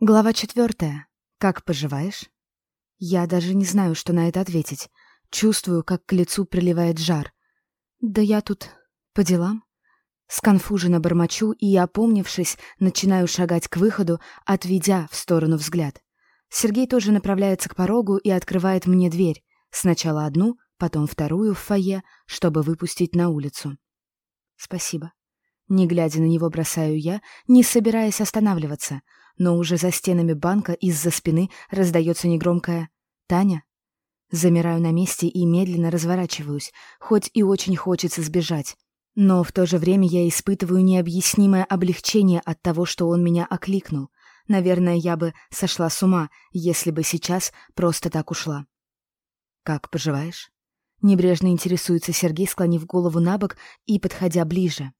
Глава четвертая. Как поживаешь? Я даже не знаю, что на это ответить. Чувствую, как к лицу приливает жар. Да я тут по делам. Сконфуженно бормочу и, опомнившись, начинаю шагать к выходу, отведя в сторону взгляд. Сергей тоже направляется к порогу и открывает мне дверь. Сначала одну, потом вторую в фойе, чтобы выпустить на улицу. Спасибо. Не глядя на него, бросаю я, не собираясь останавливаться — но уже за стенами банка из-за спины раздается негромкое «Таня?». Замираю на месте и медленно разворачиваюсь, хоть и очень хочется сбежать. Но в то же время я испытываю необъяснимое облегчение от того, что он меня окликнул. Наверное, я бы сошла с ума, если бы сейчас просто так ушла. «Как поживаешь?» Небрежно интересуется Сергей, склонив голову на бок и подходя ближе.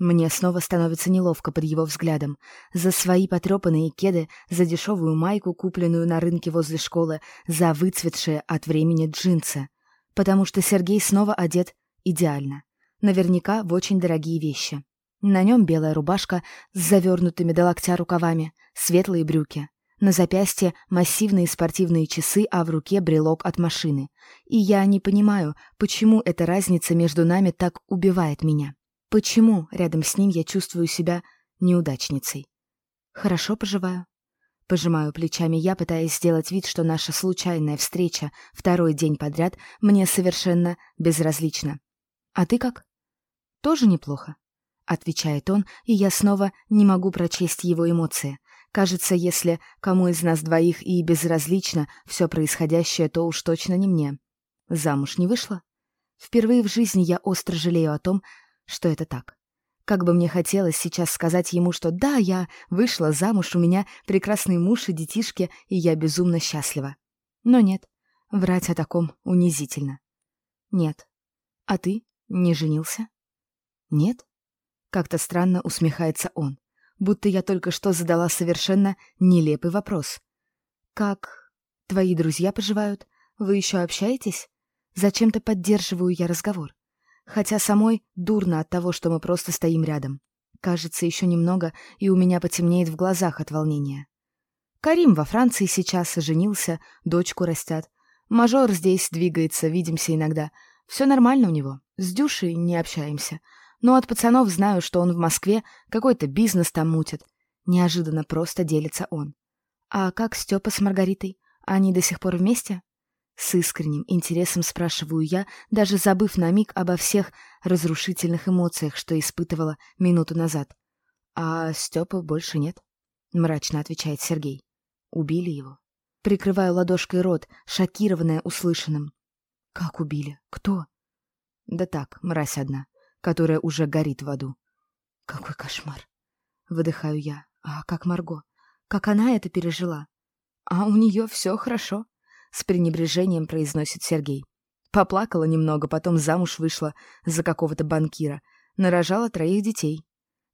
Мне снова становится неловко под его взглядом. За свои потрепанные кеды, за дешевую майку, купленную на рынке возле школы, за выцветшие от времени джинсы. Потому что Сергей снова одет идеально. Наверняка в очень дорогие вещи. На нем белая рубашка с завернутыми до локтя рукавами, светлые брюки. На запястье массивные спортивные часы, а в руке брелок от машины. И я не понимаю, почему эта разница между нами так убивает меня. Почему рядом с ним я чувствую себя неудачницей? Хорошо поживаю. Пожимаю плечами я, пытаясь сделать вид, что наша случайная встреча второй день подряд мне совершенно безразлична. А ты как? Тоже неплохо. Отвечает он, и я снова не могу прочесть его эмоции. Кажется, если кому из нас двоих и безразлично все происходящее, то уж точно не мне. Замуж не вышла? Впервые в жизни я остро жалею о том, что это так. Как бы мне хотелось сейчас сказать ему, что да, я вышла замуж, у меня прекрасный муж и детишки, и я безумно счастлива. Но нет, врать о таком унизительно. Нет. А ты не женился? Нет? Как-то странно усмехается он, будто я только что задала совершенно нелепый вопрос. Как твои друзья поживают? Вы еще общаетесь? Зачем-то поддерживаю я разговор хотя самой дурно от того, что мы просто стоим рядом. Кажется, еще немного, и у меня потемнеет в глазах от волнения. Карим во Франции сейчас женился, дочку растят. Мажор здесь двигается, видимся иногда. Все нормально у него. С Дюшей не общаемся. Но от пацанов знаю, что он в Москве какой-то бизнес там мутит. Неожиданно просто делится он. А как Степа с Маргаритой? Они до сих пор вместе? С искренним интересом спрашиваю я, даже забыв на миг обо всех разрушительных эмоциях, что испытывала минуту назад. «А Степы больше нет», — мрачно отвечает Сергей. «Убили его». Прикрываю ладошкой рот, шокированная услышанным. «Как убили? Кто?» «Да так, мразь одна, которая уже горит в аду». «Какой кошмар!» — выдыхаю я. «А как Марго? Как она это пережила?» «А у нее все хорошо», с пренебрежением произносит Сергей. Поплакала немного, потом замуж вышла за какого-то банкира. Нарожала троих детей.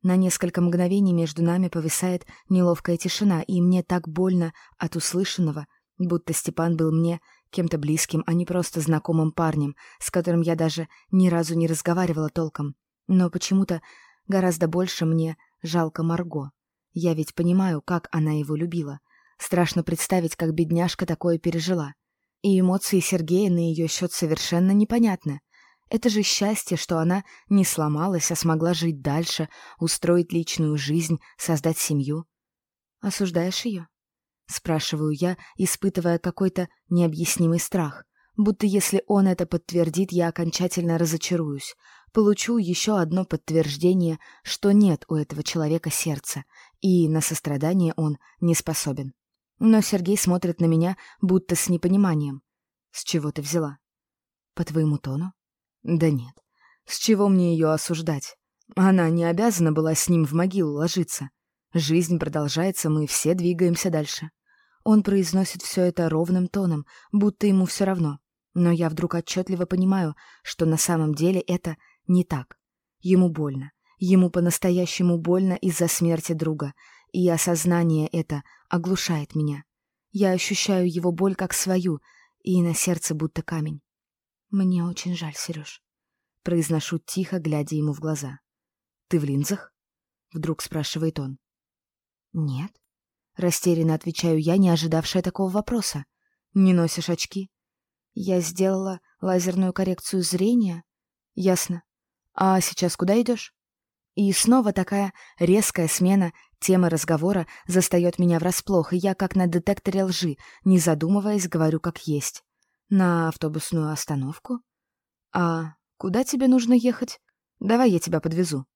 На несколько мгновений между нами повисает неловкая тишина, и мне так больно от услышанного, будто Степан был мне кем-то близким, а не просто знакомым парнем, с которым я даже ни разу не разговаривала толком. Но почему-то гораздо больше мне жалко Марго. Я ведь понимаю, как она его любила. Страшно представить, как бедняжка такое пережила. И эмоции Сергея на ее счет совершенно непонятны. Это же счастье, что она не сломалась, а смогла жить дальше, устроить личную жизнь, создать семью. «Осуждаешь ее?» — спрашиваю я, испытывая какой-то необъяснимый страх. Будто если он это подтвердит, я окончательно разочаруюсь. Получу еще одно подтверждение, что нет у этого человека сердца, и на сострадание он не способен. Но Сергей смотрит на меня, будто с непониманием. «С чего ты взяла?» «По твоему тону?» «Да нет. С чего мне ее осуждать? Она не обязана была с ним в могилу ложиться. Жизнь продолжается, мы все двигаемся дальше». Он произносит все это ровным тоном, будто ему все равно. Но я вдруг отчетливо понимаю, что на самом деле это не так. Ему больно. Ему по-настоящему больно из-за смерти друга, и осознание это оглушает меня. Я ощущаю его боль как свою, и на сердце будто камень. «Мне очень жаль, Сереж», — произношу тихо, глядя ему в глаза. «Ты в линзах?» — вдруг спрашивает он. «Нет». Растерянно отвечаю я, не ожидавшая такого вопроса. «Не носишь очки?» «Я сделала лазерную коррекцию зрения?» «Ясно. А сейчас куда идешь?» И снова такая резкая смена темы разговора застает меня врасплох, и я, как на детекторе лжи, не задумываясь, говорю как есть. «На автобусную остановку?» «А куда тебе нужно ехать? Давай я тебя подвезу».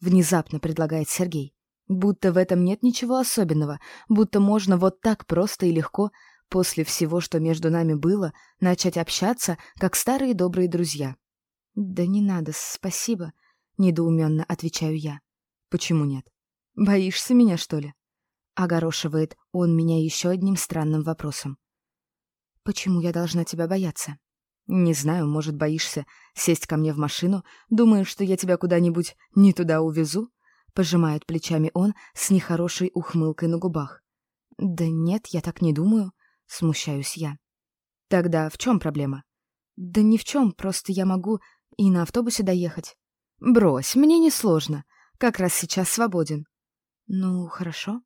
Внезапно предлагает Сергей. Будто в этом нет ничего особенного, будто можно вот так просто и легко, после всего, что между нами было, начать общаться, как старые добрые друзья. «Да не надо, спасибо», — недоуменно отвечаю я. «Почему нет? Боишься меня, что ли?» Огорошивает он меня еще одним странным вопросом. «Почему я должна тебя бояться?» «Не знаю, может, боишься сесть ко мне в машину, думаешь, что я тебя куда-нибудь не туда увезу?» Пожимает плечами он с нехорошей ухмылкой на губах. «Да нет, я так не думаю», — смущаюсь я. «Тогда в чем проблема?» «Да ни в чем, просто я могу и на автобусе доехать». «Брось, мне не сложно. Как раз сейчас свободен». «Ну, хорошо».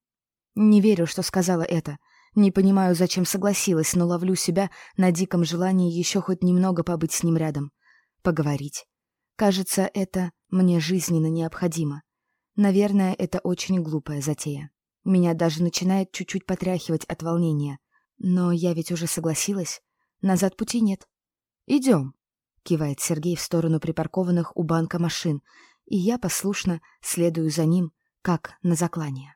Не верю, что сказала это. Не понимаю, зачем согласилась, но ловлю себя на диком желании еще хоть немного побыть с ним рядом. Поговорить. Кажется, это мне жизненно необходимо. Наверное, это очень глупая затея. Меня даже начинает чуть-чуть потряхивать от волнения. Но я ведь уже согласилась. Назад пути нет. «Идем», — кивает Сергей в сторону припаркованных у банка машин, и я послушно следую за ним, как на заклание.